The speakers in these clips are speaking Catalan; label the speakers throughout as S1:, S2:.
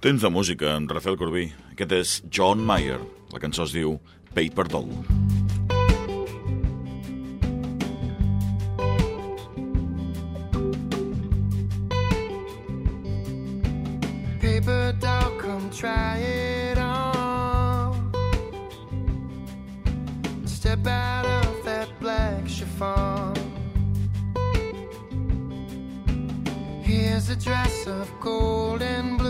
S1: Temps de música amb Rafael Corbí. Aquest és John Mayer. La cançó es diu Paper Doll.
S2: Paper doll, come try it on. Step out of that black chiffon. Here's a dress of gold and blue.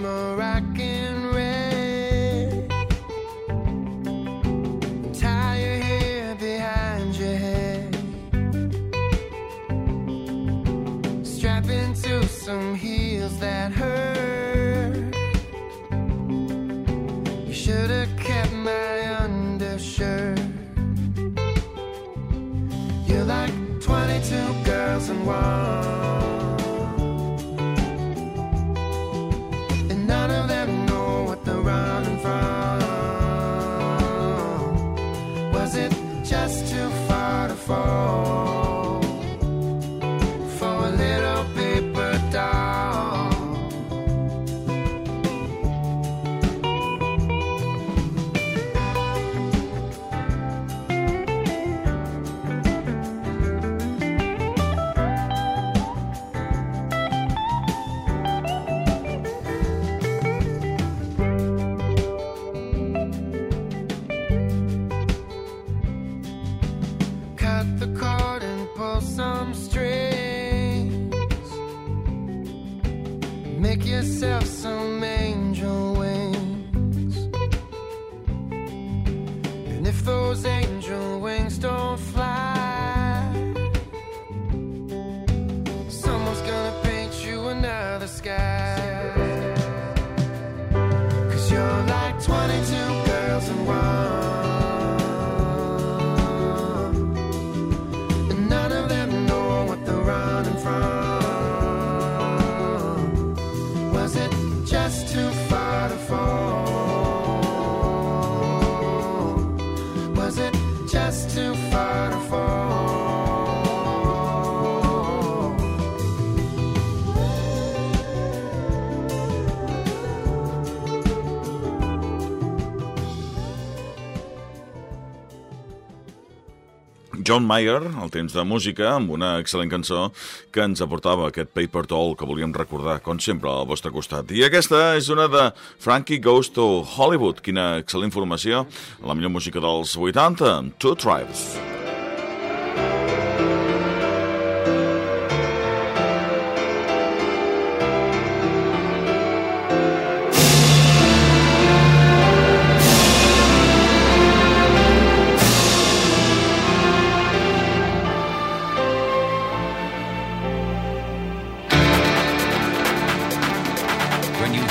S2: mesmerized just too.
S1: John Mayer, el temps de música, amb una excel·lent cançó que ens aportava aquest Paper Doll que volíem recordar, com sempre, al vostre costat. I aquesta és una de Frankie Goes to Hollywood. Quina excel·lent formació. La millor música dels 80, Two Tribes.
S3: When you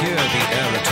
S3: hear the air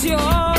S2: 就。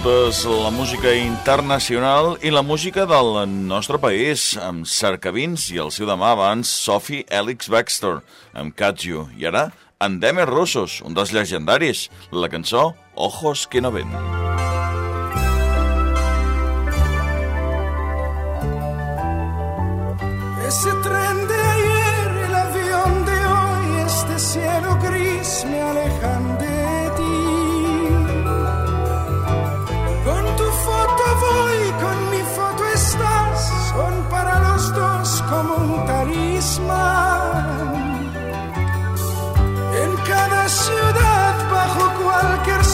S1: Escoltes la música internacional i la música del nostre país, amb Cercavins i el seu demà abans, Sophie Elix Baxter, amb You. I ara, Endemes Russos, un dels llegendaris, la cançó Ojos que no ven.
S4: Ese tren de ayer, el avión de hoy, este cielo gris me alejan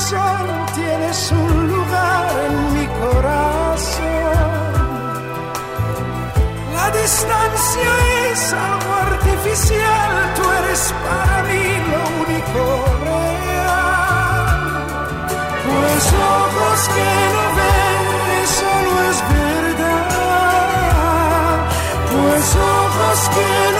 S4: tienes un lugar en mi corazón. La distancia es algo artificial, tú eres para mí lo único real. Pues ojos que no ven, eso no es verdad. Pues ojos que no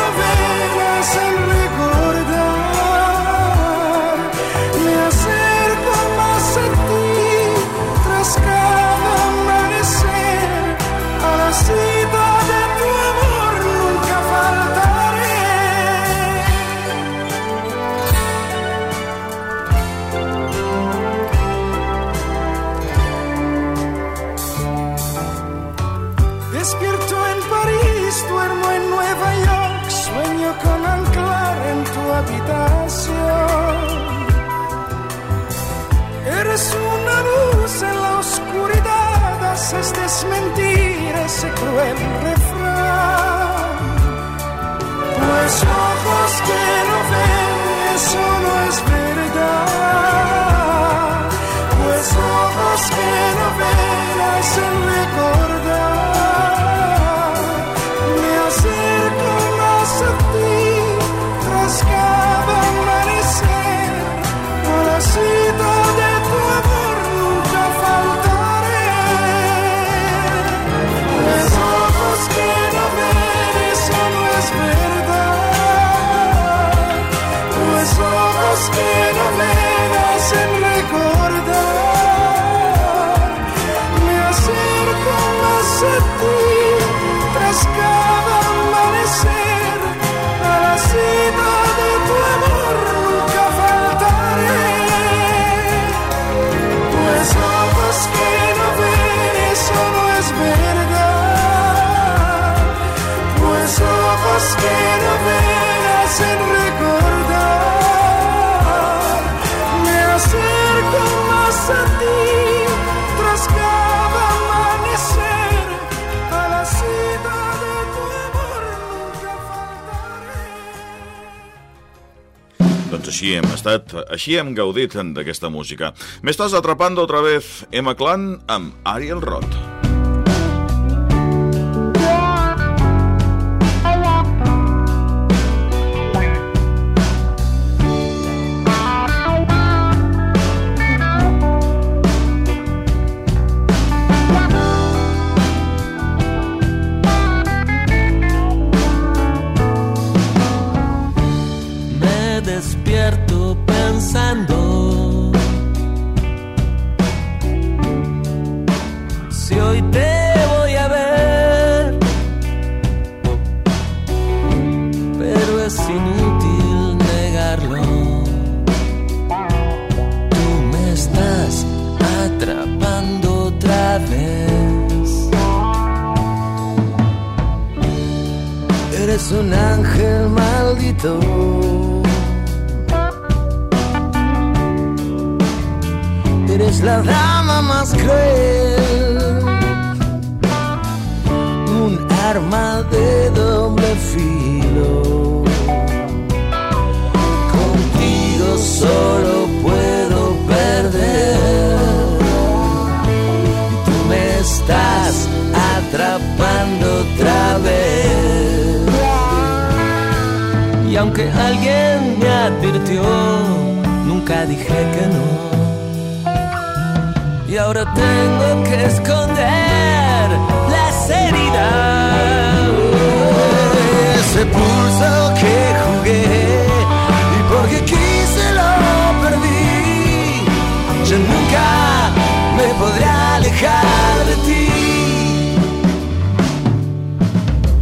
S1: Doncs així hem estat, així hem gaudit d'aquesta música. Me estàs atrapando otra vez Emma Clan amb Ariel Roth.
S5: Un ángel maldito. Eres la dama más cruel. Un arma de doble filo. Contigo solo puedo perder. Y tú me estás atrapando otra vez aunque alguien me advirtió, nunca dije que no. Y ahora tengo que esconder las heridas. Ese pulso que jugué y porque quise lo perdí. Yo nunca me podré alejar de ti.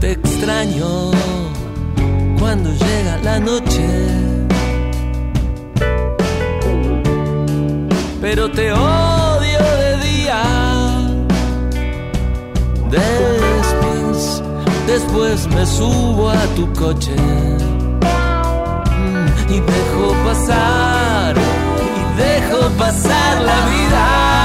S5: Te extraño cuando llega la noche.
S6: Pero te odio de día. Después, después me subo a tu coche mm, y dejo pasar, y dejo pasar la vida.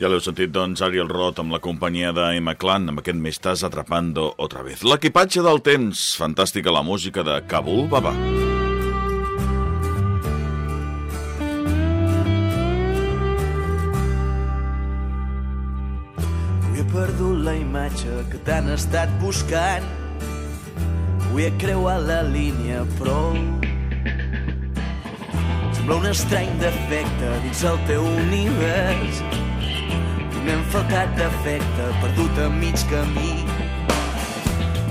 S1: Ja l'heu sentit, doncs, Ariel Roth amb la companyia d'Emma Clan, amb aquest M'estàs atrapando otra vez. L'equipatge del temps, fantàstica la música de Kabul Baba.
S5: Avui he perdut la imatge que t'han estat buscant. Avui he creuat la línia, però... Sembla un estrany defecte dins el teu univers. M'hem faltat d'efecte, perdut a mig camí.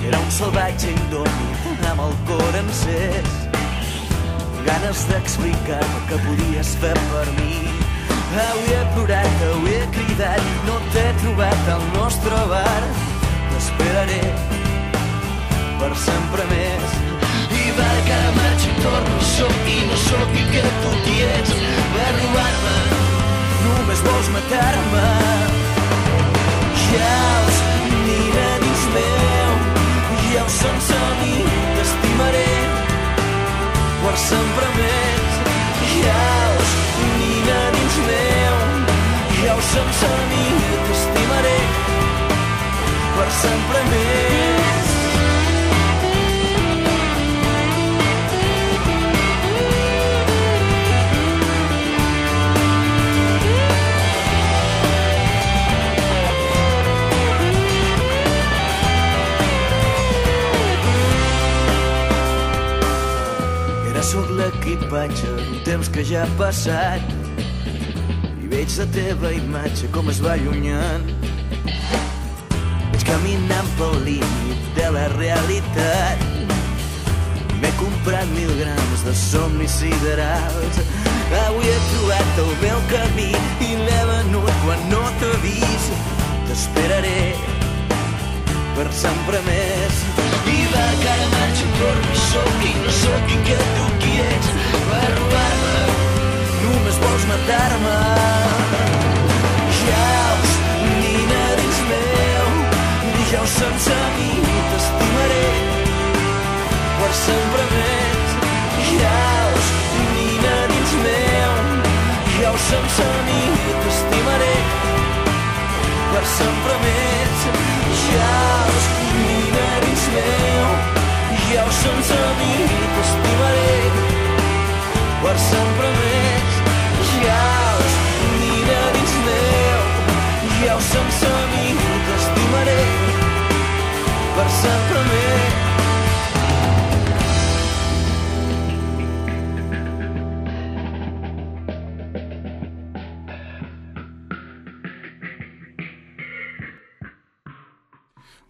S5: Era un salvatge indòmit amb el cor encès. Ganes d'explicar el que podies fer per mi. Avui he plorat, avui he cridat, no t'he trobat al nostre bar. T'esperaré per sempre més. I va que marxo i torno, sóc i no sóc i que tu qui ets per robar-me. Només vols matar-me. Ja els mira dins meu, ja ho sense mi, t'estimaré per sempre més. Ja els mira dins meu, ja ho sense mi, t'estimaré per sempre més. Sóc l'equipatge d'un temps que ja ha passat i veig la teva imatge com es va allunyant. Vaig caminant pel límit de la realitat M'he comprat mil grams de somnis siderals Avui he trobat el meu camí i l'he venut quan no t'he vist T'esperaré per sempre més I va cara marxa i torno sóc i no sóc i que tu qui ets per robar-me només vols matar-me. Ja us, nina, dins meu, ho sense mi, t'estimaré per sempre més. Ja us, nina, dins meu, ho sense mi, t'estimaré per sempre més. Sense mi, t'estimaré per sempre més. Ja us, nina, dins meu, ja ho sense mi, t'estimaré per sempre més.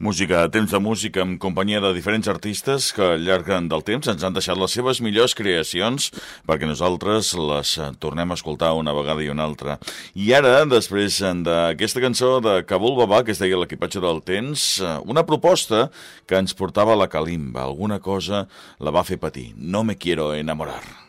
S1: Música, temps de música amb companyia de diferents artistes que al llarg del temps ens han deixat les seves millors creacions perquè nosaltres les eh, tornem a escoltar una vegada i una altra. I ara, després d'aquesta cançó de Kabul Baba, que es deia l'equipatge del temps, eh, una proposta que ens portava la Kalimba. Alguna cosa la va fer patir. No me quiero enamorar.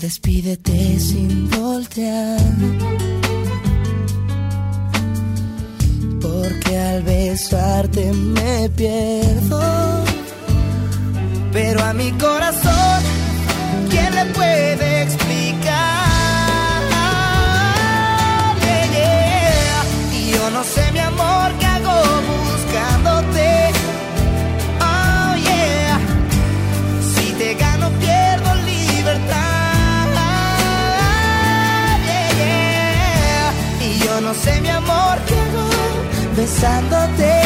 S6: Despídete sin voltear. Porque al besarte me pierdo. Pero a mi corazón, ¿quién le puede Saturday.